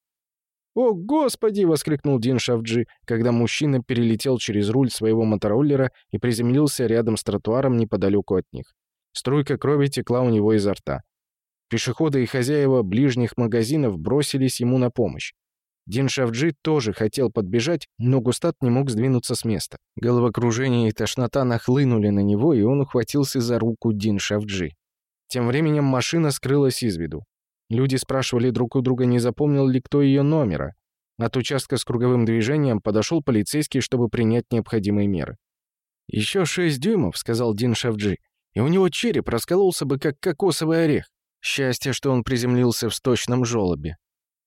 «О, Господи!» — воскликнул Дин Шавджи, когда мужчина перелетел через руль своего мотороллера и приземлился рядом с тротуаром неподалеку от них. Струйка крови текла у него изо рта. Пешеходы и хозяева ближних магазинов бросились ему на помощь. Дин Шавджи тоже хотел подбежать, но Густат не мог сдвинуться с места. Головокружение и тошнота нахлынули на него, и он ухватился за руку Дин Шавджи. Тем временем машина скрылась из виду. Люди спрашивали друг у друга, не запомнил ли кто ее номера. От участка с круговым движением подошел полицейский, чтобы принять необходимые меры. «Еще шесть дюймов», — сказал Дин Шавджи и у него череп раскололся бы, как кокосовый орех. Счастье, что он приземлился в сточном желобе.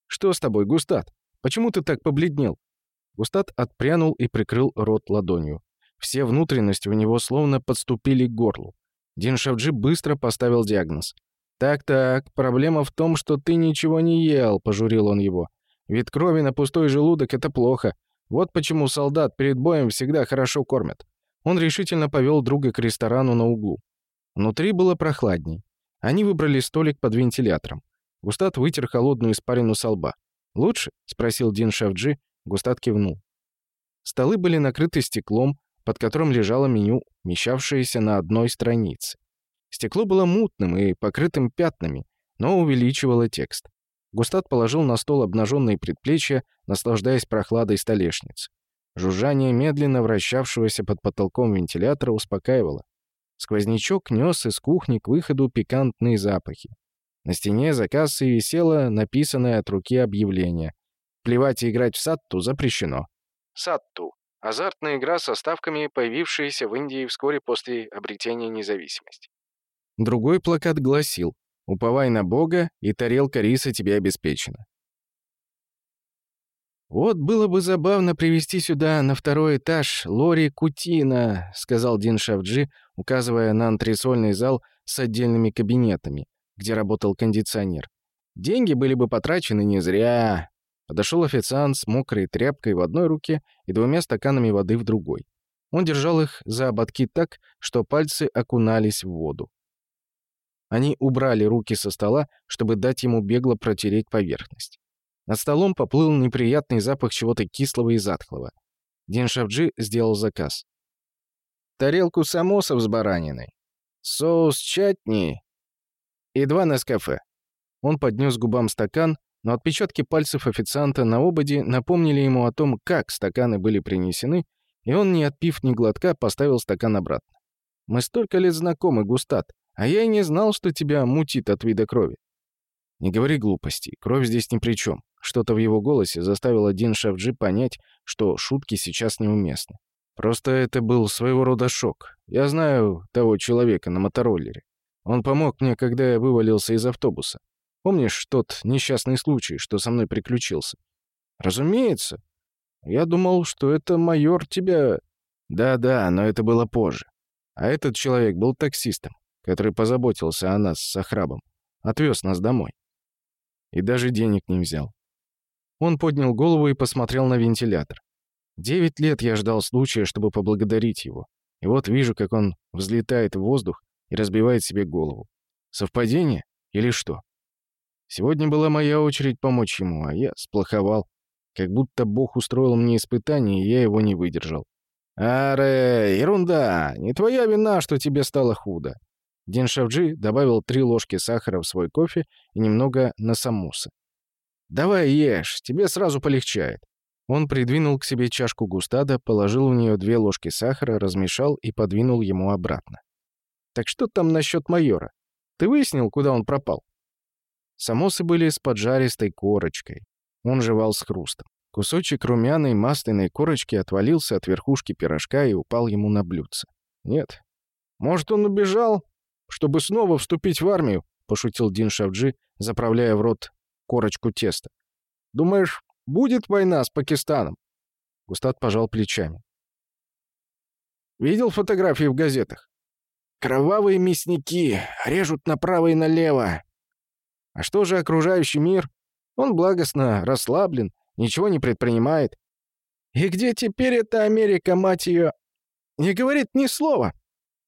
«Что с тобой, Густат? Почему ты так побледнел?» Густат отпрянул и прикрыл рот ладонью. Все внутренности у него словно подступили к горлу. Дин Шавджи быстро поставил диагноз. «Так-так, проблема в том, что ты ничего не ел», — пожурил он его. «Ведь крови на пустой желудок — это плохо. Вот почему солдат перед боем всегда хорошо кормят». Он решительно повел друга к ресторану на углу. Внутри было прохладней. Они выбрали столик под вентилятором. Густат вытер холодную испарину со лба. «Лучше?» — спросил Дин Шавджи. Густат кивнул. Столы были накрыты стеклом, под которым лежало меню, вмещавшееся на одной странице. Стекло было мутным и покрытым пятнами, но увеличивало текст. Густат положил на стол обнаженные предплечья, наслаждаясь прохладой столешницы. Жужжание медленно вращавшегося под потолком вентилятора успокаивало. Сквознячок нес из кухни к выходу пикантные запахи. На стене за кассой висело написанное от руки объявление. Плевать и играть в сатту запрещено. Сатту – азартная игра со ставками, появившаяся в Индии вскоре после обретения независимости. Другой плакат гласил «Уповай на Бога, и тарелка риса тебе обеспечена». «Вот было бы забавно привести сюда на второй этаж Лори Кутина», — сказал Дин Шавджи, указывая на антресольный зал с отдельными кабинетами, где работал кондиционер. «Деньги были бы потрачены не зря». Подошел официант с мокрой тряпкой в одной руке и двумя стаканами воды в другой. Он держал их за ободки так, что пальцы окунались в воду. Они убрали руки со стола, чтобы дать ему бегло протереть поверхность. Над столом поплыл неприятный запах чего-то кислого и затхлого. Дин Шавджи сделал заказ. «Тарелку самосов с бараниной, соус чатни и два Нескафе». Он поднес губам стакан, но отпечатки пальцев официанта на ободе напомнили ему о том, как стаканы были принесены, и он, не отпив ни глотка, поставил стакан обратно. «Мы столько лет знакомы, Густат, а я и не знал, что тебя мутит от вида крови». «Не говори глупостей, кровь здесь ни при чем. Что-то в его голосе заставило Дин Шавджи понять, что шутки сейчас неуместны. Просто это был своего рода шок. Я знаю того человека на мотороллере. Он помог мне, когда я вывалился из автобуса. Помнишь тот несчастный случай, что со мной приключился? Разумеется. Я думал, что это майор тебя... Да-да, но это было позже. А этот человек был таксистом, который позаботился о нас с Ахрабом. Отвез нас домой. И даже денег не взял. Он поднял голову и посмотрел на вентилятор. Девять лет я ждал случая, чтобы поблагодарить его. И вот вижу, как он взлетает в воздух и разбивает себе голову. Совпадение или что? Сегодня была моя очередь помочь ему, а я сплоховал. Как будто Бог устроил мне испытание, и я его не выдержал. «Аре, ерунда! Не твоя вина, что тебе стало худо!» Дин Шавджи добавил три ложки сахара в свой кофе и немного на самуса. «Давай ешь, тебе сразу полегчает». Он придвинул к себе чашку густада, положил в нее две ложки сахара, размешал и подвинул ему обратно. «Так что там насчет майора? Ты выяснил, куда он пропал?» Самосы были с поджаристой корочкой. Он жевал с хрустом. Кусочек румяной масляной корочки отвалился от верхушки пирожка и упал ему на блюдце. «Нет. Может, он убежал, чтобы снова вступить в армию?» — пошутил Дин Шавджи, заправляя в рот корочку теста. «Думаешь, будет война с Пакистаном?» Густат пожал плечами. «Видел фотографии в газетах? Кровавые мясники режут направо и налево. А что же окружающий мир? Он благостно расслаблен, ничего не предпринимает. И где теперь эта Америка, мать ее? Не говорит ни слова.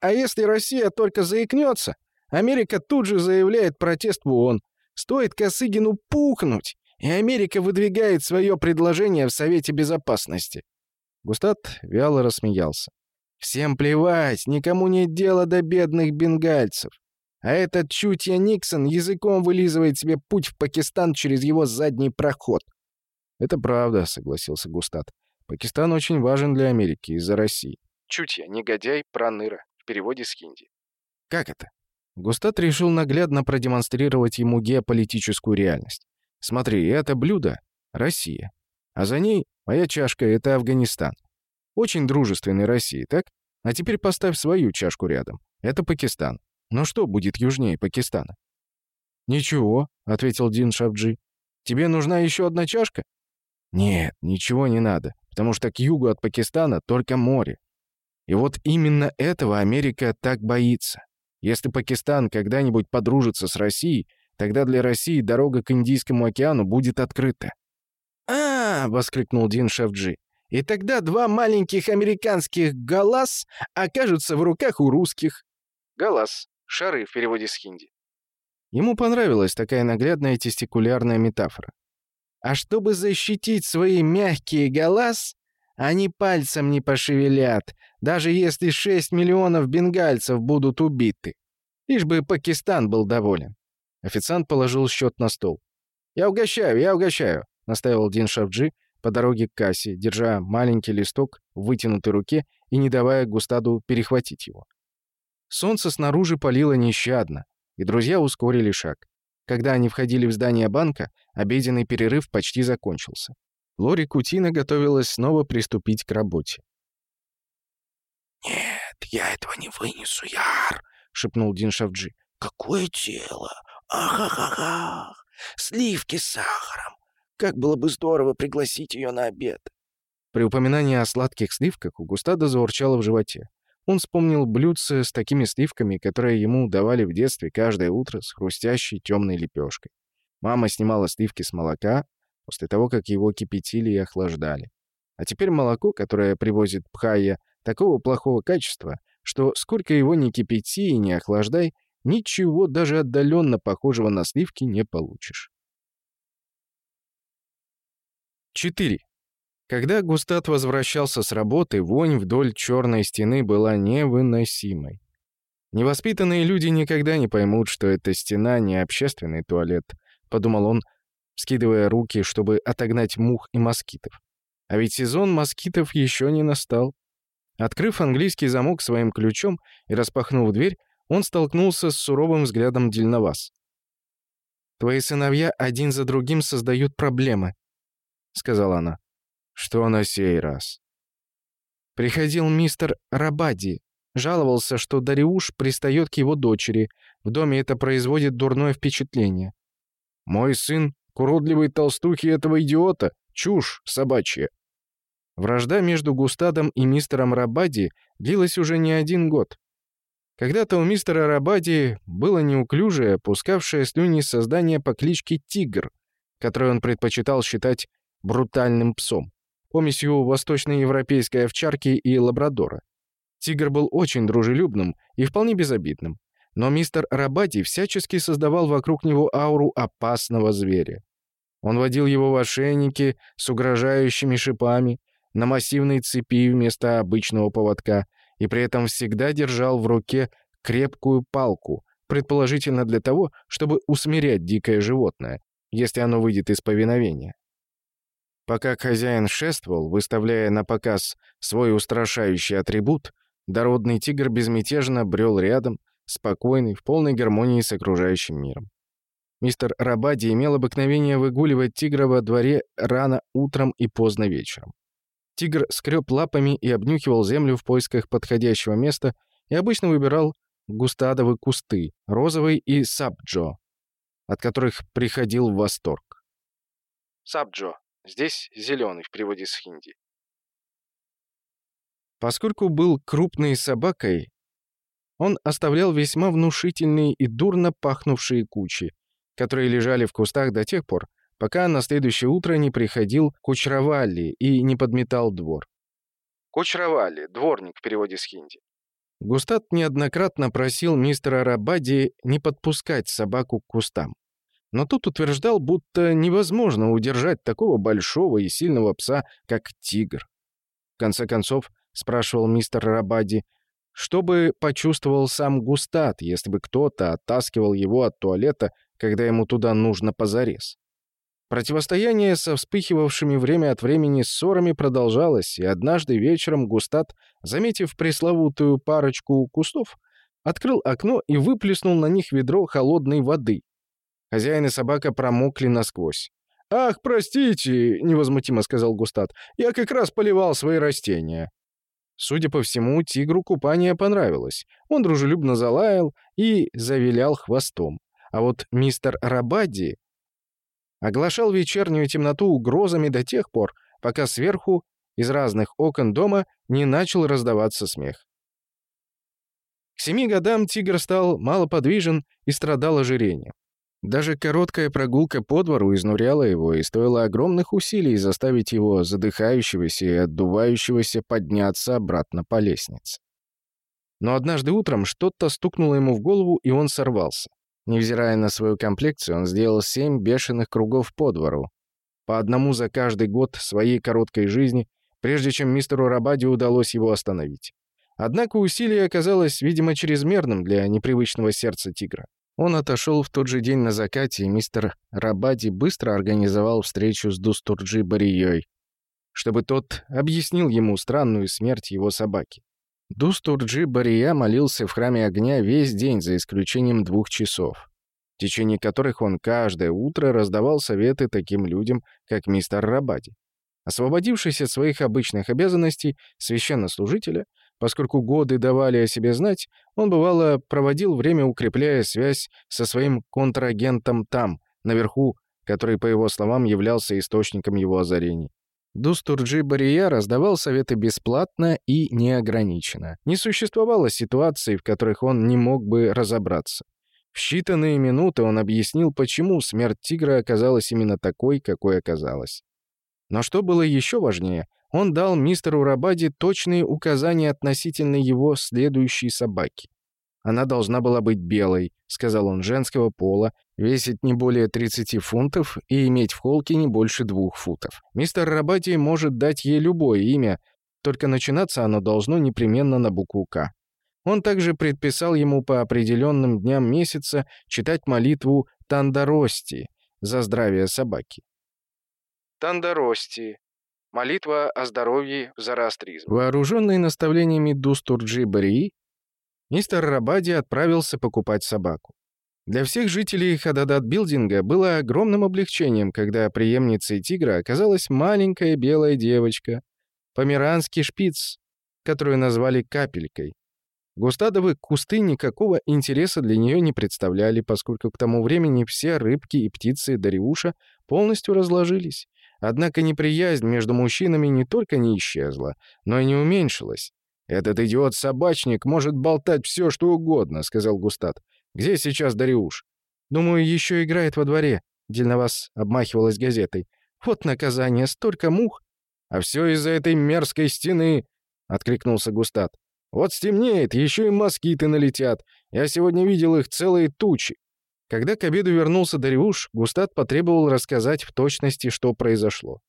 А если Россия только заикнется, Америка тут же заявляет протест в ООН. Стоит Косыгину пухнуть, и Америка выдвигает свое предложение в Совете Безопасности». Густат вяло рассмеялся. «Всем плевать, никому нет дела до бедных бенгальцев. А этот чутья Никсон языком вылизывает себе путь в Пакистан через его задний проход». «Это правда», — согласился Густат. «Пакистан очень важен для Америки из-за России». «Чутья, негодяй, проныра» переводе с хинди. «Как это?» Густат решил наглядно продемонстрировать ему геополитическую реальность. «Смотри, это блюдо — Россия. А за ней моя чашка — это Афганистан. Очень дружественный России, так? А теперь поставь свою чашку рядом. Это Пакистан. Ну что будет южнее Пакистана?» «Ничего», — ответил Дин Шабджи. «Тебе нужна еще одна чашка?» «Нет, ничего не надо, потому что к югу от Пакистана только море. И вот именно этого Америка так боится. Если Пакистан когда-нибудь подружится с Россией, тогда для России дорога к Индийскому океану будет открыта. «А!» — воскликнул Дин Шавджи. «И тогда два маленьких американских галас окажутся в руках у русских». «Галас» — шары в переводе с хинди. Ему понравилась такая наглядная тестикулярная метафора. А чтобы защитить свои мягкие галас, они пальцем не пошевелят, даже если 6 миллионов бенгальцев будут убиты. Лишь бы Пакистан был доволен. Официант положил счет на стол. «Я угощаю, я угощаю», — настаивал Дин Шавджи по дороге к кассе, держа маленький листок в вытянутой руке и не давая Густаду перехватить его. Солнце снаружи палило нещадно, и друзья ускорили шаг. Когда они входили в здание банка, обеденный перерыв почти закончился. Лори Кутина готовилась снова приступить к работе. «Нет, я этого не вынесу, Яр!» — шепнул Дин Шавджи. «Какое тело! Ах-ах-ах! Сливки с сахаром! Как было бы здорово пригласить ее на обед. При упоминании о сладких сливках у Густада заурчало в животе. Он вспомнил блюдце с такими сливками, которые ему давали в детстве каждое утро с хрустящей темной лепешкой. Мама снимала сливки с молока после того, как его кипятили и охлаждали. А теперь молоко, которое привозит Пхайя, такого плохого качества, что сколько его ни кипяти и не охлаждай, ничего даже отдаленно похожего на сливки не получишь. 4. Когда Густат возвращался с работы, вонь вдоль черной стены была невыносимой. «Невоспитанные люди никогда не поймут, что эта стена не общественный туалет», — подумал он, скидывая руки, чтобы отогнать мух и москитов. А ведь сезон москитов еще не настал. Открыв английский замок своим ключом и распахнув дверь, он столкнулся с суровым взглядом Дельновас. «Твои сыновья один за другим создают проблемы», — сказала она. Что на сей раз? Приходил мистер Рабади. Жаловался, что Дариуш пристает к его дочери. В доме это производит дурное впечатление. «Мой сын — к уродливой толстухе этого идиота. Чушь собачья». Вражда между Густадом и мистером Рабади длилась уже не один год. Когда-то у мистера Рабади было неуклюжее, пускавшее слюни создание по кличке Тигр, которое он предпочитал считать брутальным псом помесью восточноевропейской овчарки и лабрадора. Тигр был очень дружелюбным и вполне безобидным, но мистер Рабати всячески создавал вокруг него ауру опасного зверя. Он водил его в ошейнике с угрожающими шипами, на массивной цепи вместо обычного поводка, и при этом всегда держал в руке крепкую палку, предположительно для того, чтобы усмирять дикое животное, если оно выйдет из повиновения. Пока хозяин шествовал, выставляя на показ свой устрашающий атрибут, дородный тигр безмятежно брел рядом, спокойный, в полной гармонии с окружающим миром. Мистер Рабади имел обыкновение выгуливать тигра во дворе рано утром и поздно вечером. Тигр скреб лапами и обнюхивал землю в поисках подходящего места и обычно выбирал густадовые кусты, розовый и сабджо, от которых приходил в восторг. Сабджо Здесь зеленый в переводе с хинди. Поскольку был крупной собакой, он оставлял весьма внушительные и дурно пахнувшие кучи, которые лежали в кустах до тех пор, пока на следующее утро не приходил Кучравалли и не подметал двор. Кучравалли, дворник в переводе с хинди. Густат неоднократно просил мистера Рабади не подпускать собаку к кустам. Но тут утверждал, будто невозможно удержать такого большого и сильного пса, как тигр. В конце концов, спрашивал мистер Рабади, что бы почувствовал сам Густат, если бы кто-то оттаскивал его от туалета, когда ему туда нужно позарез. Противостояние со вспыхивавшими время от времени ссорами продолжалось, и однажды вечером Густат, заметив пресловутую парочку кустов, открыл окно и выплеснул на них ведро холодной воды, Хозяин и собака промокли насквозь. «Ах, простите!» — невозмутимо сказал Густат. «Я как раз поливал свои растения». Судя по всему, тигру купание понравилось. Он дружелюбно залаял и завилял хвостом. А вот мистер Рабадди оглашал вечернюю темноту угрозами до тех пор, пока сверху из разных окон дома не начал раздаваться смех. К семи годам тигр стал малоподвижен и страдал ожирением. Даже короткая прогулка по двору изнуряла его и стоила огромных усилий заставить его, задыхающегося и отдувающегося, подняться обратно по лестнице. Но однажды утром что-то стукнуло ему в голову, и он сорвался. Невзирая на свою комплекцию, он сделал семь бешеных кругов по двору, по одному за каждый год своей короткой жизни, прежде чем мистеру Рабади удалось его остановить. Однако усилие оказалось, видимо, чрезмерным для непривычного сердца тигра. Он отошел в тот же день на закате, и мистер Рабади быстро организовал встречу с Дустурджи Барией, чтобы тот объяснил ему странную смерть его собаки. Дустурджи Бария молился в храме огня весь день, за исключением двух часов, в течение которых он каждое утро раздавал советы таким людям, как мистер Рабади. Освободившись от своих обычных обязанностей священнослужителя, Поскольку годы давали о себе знать, он, бывало, проводил время, укрепляя связь со своим контрагентом там, наверху, который, по его словам, являлся источником его озарений. Дустурджи Бария раздавал советы бесплатно и неограниченно. Не существовало ситуаций, в которых он не мог бы разобраться. В считанные минуты он объяснил, почему смерть тигра оказалась именно такой, какой оказалась. Но что было еще важнее, он дал мистеру Рабади точные указания относительно его следующей собаки. Она должна была быть белой, сказал он, женского пола, весить не более 30 фунтов и иметь в холке не больше двух футов. Мистер Рабати может дать ей любое имя, только начинаться оно должно непременно на букву «К». Он также предписал ему по определенным дням месяца читать молитву Тандарости за здравие собаки. Тандарости. Молитва о здоровье в зороастризме. Вооруженный наставлениями Дустурджи Барии, мистер Рабади отправился покупать собаку. Для всех жителей Хададат-билдинга было огромным облегчением, когда преемницей тигра оказалась маленькая белая девочка, померанский шпиц, которую назвали капелькой. Густадовы кусты никакого интереса для нее не представляли, поскольку к тому времени все рыбки и птицы Дариуша полностью разложились. Однако неприязнь между мужчинами не только не исчезла, но и не уменьшилась. «Этот идиот-собачник может болтать все, что угодно», — сказал Густат. «Где сейчас Дариуш?» «Думаю, еще играет во дворе», — Дельновас обмахивалась газетой. «Вот наказание, столько мух!» «А все из-за этой мерзкой стены!» — откликнулся Густат. «Вот стемнеет, еще и москиты налетят. Я сегодня видел их целые тучи». Когда к обеду вернулся Дариуш, Густат потребовал рассказать в точности, что произошло.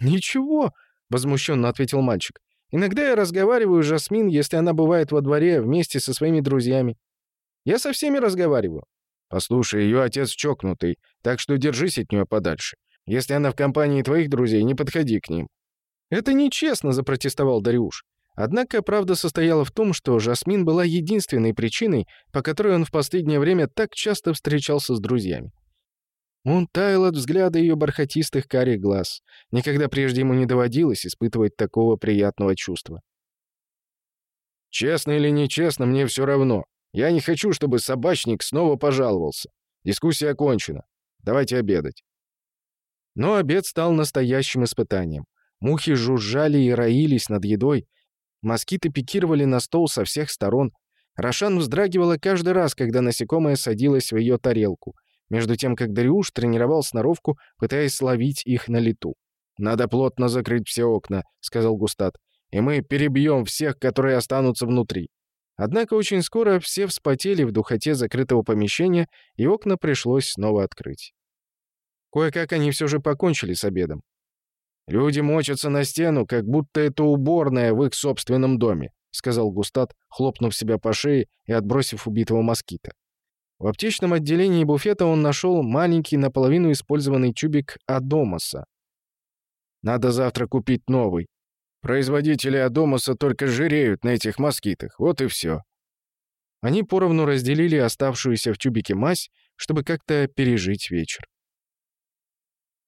«Ничего», — возмущенно ответил мальчик. Иногда я разговариваю с Жасмин, если она бывает во дворе вместе со своими друзьями. Я со всеми разговариваю. Послушай, ее отец чокнутый, так что держись от нее подальше. Если она в компании твоих друзей, не подходи к ним. Это нечестно, запротестовал Дариуш. Однако правда состояла в том, что Жасмин была единственной причиной, по которой он в последнее время так часто встречался с друзьями. Он таял от взгляда ее бархатистых карих глаз. Никогда прежде ему не доводилось испытывать такого приятного чувства. «Честно или нечестно, мне все равно. Я не хочу, чтобы собачник снова пожаловался. Дискуссия окончена. Давайте обедать». Но обед стал настоящим испытанием. Мухи жужжали и роились над едой. Москиты пикировали на стол со всех сторон. Рошан вздрагивала каждый раз, когда насекомое садилось в ее тарелку между тем как Дариуш тренировал сноровку, пытаясь словить их на лету. «Надо плотно закрыть все окна», — сказал Густат, «и мы перебьем всех, которые останутся внутри». Однако очень скоро все вспотели в духоте закрытого помещения, и окна пришлось снова открыть. Кое-как они все же покончили с обедом. «Люди мочатся на стену, как будто это уборная в их собственном доме», — сказал Густат, хлопнув себя по шее и отбросив убитого москита. В аптечном отделении буфета он нашел маленький наполовину использованный тюбик Адомоса. «Надо завтра купить новый. Производители Адомоса только жиреют на этих москитах, вот и все». Они поровну разделили оставшуюся в тюбике мазь, чтобы как-то пережить вечер.